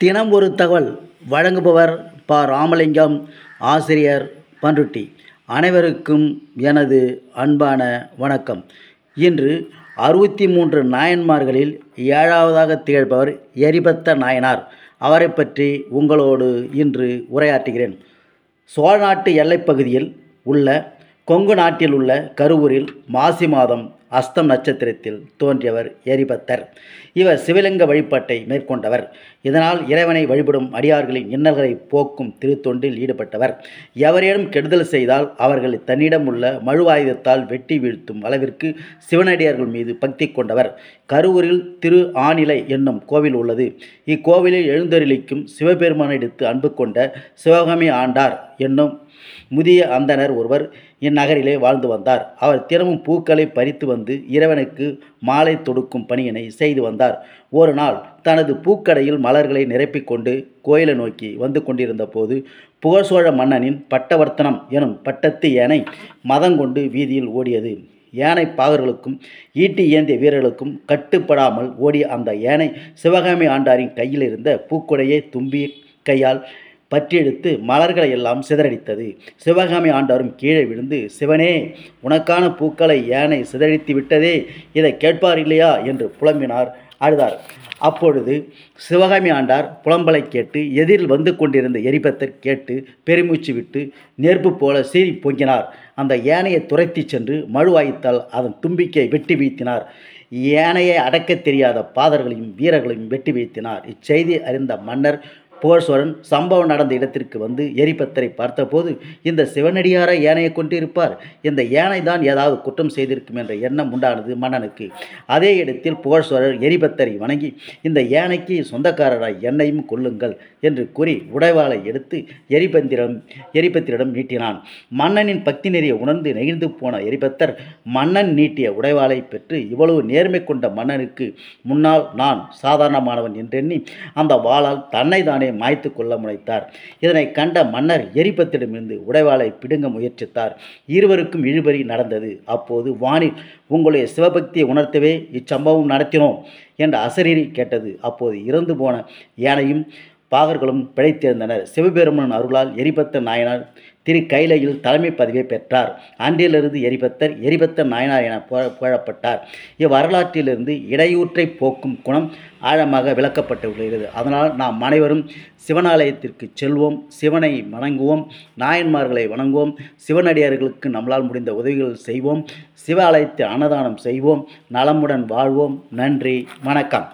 தினம் ஒரு தகவல் வழங்குபவர் ப. ராமலிங்கம் ஆசிரியர் பண்ருட்டி அனைவருக்கும் எனது அன்பான வணக்கம். இன்று அறுபத்தி மூன்று நாயன்மார்களில் ஏழாவதாக திகழ்பவர் எரிபத்த நாயனார். அவரை பற்றி உங்களோடு இன்று உரையாற்றுகிறேன். சோழ நாட்டு எல்லைப் பகுதியில் உள்ள கொங்கு நாட்டில் உள்ள கருவூரில் மாசி மாதம் அஸ்தம் நட்சத்திரத்தில் தோன்றியவர் எரிபத்தர். இவர் சிவலிங்க வழிபாட்டை மேற்கொண்டவர். இதனால் இறைவனை வழிபடும் அடியார்களின் இன்னல்களை போக்கும் திருத்தொண்டில் ஈடுபட்டவர். எவரேனும் கெடுதல் செய்தால் அவர்களை தன்னிடம் உள்ள மழுவாயுதத்தால் வெட்டி வீழ்த்தும் அளவிற்கு சிவனடியார்கள் மீது பக்தி கொண்டவர். கரூரில் திரு ஆநிலை என்னும் கோவில் உள்ளது. இக்கோவிலில் எழுந்தருளிக்கும் சிவபெருமானிடத்து அன்பு கொண்ட சிவகாமி ஆண்டார் என்னும் முதிய அந்தணர் ஒருவர் இந்நகரிலே வாழ்ந்து வந்தார். அவர் தினமும் பூக்களை பறித்து வந்து இறைவனுக்கு மாலை தொடுக்கும் பணியினை செய்து வந்தார். ஒரு நாள் தனது பூக்கடையில் மலர்களை நிரப்பிக்கொண்டு கோயிலை நோக்கி வந்து கொண்டிருந்த போது புகழ்சோழ மன்னனின் பட்டவர்த்தனம் எனும் பட்டத்து யானை மதங்கொண்டு வீதியில் ஓடியது. யானை பாகர்களுக்கும் ஈட்டி ஏந்திய வீரர்களுக்கும் கட்டுப்படாமல் ஓடிய அந்த யானை சிவகாமி ஆண்டாரின் கையில் இருந்த பூக்குடையை தும்பி கையால் பற்றியெடுத்து மலர்களை எல்லாம் சிதறடித்தது. சிவகாமி ஆண்டாரும் கீழே விழுந்து சிவனே உனக்கான பூக்களை யானை சிதறடித்து விட்டதே இதை கேட்பார் இல்லையா? என்று புலம்பினார் அழுதார். அப்பொழுது சிவகாமி ஆண்டார் புலம்பலை கேட்டு எதிரில் வந்து கொண்டிருந்த எரிபத்தை கேட்டு பெருமூச்சு விட்டு நெருப்பு போல சீறி பொங்கினார். அந்த யானையை துரைத்தி சென்று மழுவாய்த்தால் அதன் தும்பிக்கை வெட்டி வீழ்த்தினார் யானையை அடக்கத் தெரியாத பாதர்களையும் வீரர்களையும் வெட்டி வீழ்த்தினார் இச்செய்தி அறிந்த மன்னர் புகழ்சோழன் சம்பவம் நடந்த இடத்திற்கு வந்து எரிபத்தரை பார்த்தபோது இந்த சிவனடியாரை யானையை கொண்டு இருப்பார் இந்த யானை தான் ஏதாவது குற்றம் செய்திருக்கும் என்ற எண்ணம் உண்டானது மன்னனுக்கு. அதே இடத்தில் புகழ்சோழர் எரிபத்தரை வணங்கி இந்த யானைக்கு சொந்தக்காரராய் என்னையும் கொள்ளுங்கள் என்று கூறி உடைவாளை எடுத்து எரிபந்திரம் எரிபத்திரிடம் நீட்டினான். மன்னனின் பக்தி நெறியை உணர்ந்து நெகிழ்ந்து போன எரிபத்தர் மன்னன் நீட்டிய உடைவாளை பெற்று இவ்வளவு நேர்மை கொண்ட மன்னனுக்கு முன்னால் நான் சாதாரணமானவன் என்றெண்ணி அந்த வாளால் தன்னை தானே மாய்த்து கொள்ள முனைத்தார். இதனை கண்ட மன்னர் எரிபத்திடமிருந்து உடைவாளை பிடுங்க முயற்சித்தார். இருவருக்கும் இழுபறி நடந்தது. அப்போது வானில் உங்களுடைய சிவபக்தியை உணர்த்தவே இச்சம்பவம் நடத்தினோம் என்ற அசரீரி கேட்டது. அப்போது இறந்து போன யானையும் பாகர்களும் பிழைத்திருந்தனர். சிவபெருமன் அருளால் எரிபத்த நாயனார் திரு கைலையில் தலைமை பதவியை பெற்றார். அன்றிலிருந்து எரிபத்தர் எரிபத்த நாயனார் என புகழப்பட்டார் இவ்வரலாற்றிலிருந்து இடையூற்றை போக்கும் குணம் ஆழமாக விளக்கப்பட்டுள்ளது. அதனால் நாம் அனைவரும் சிவனாலயத்திற்கு செல்வோம் சிவனை வணங்குவோம் நாயன்மார்களை வணங்குவோம் சிவனடியார்களுக்கு நம்மளால் முடிந்த உதவிகள் செய்வோம் சிவாலயத்தில் அன்னதானம் செய்வோம் நலமுடன் வாழ்வோம். நன்றி வணக்கம்.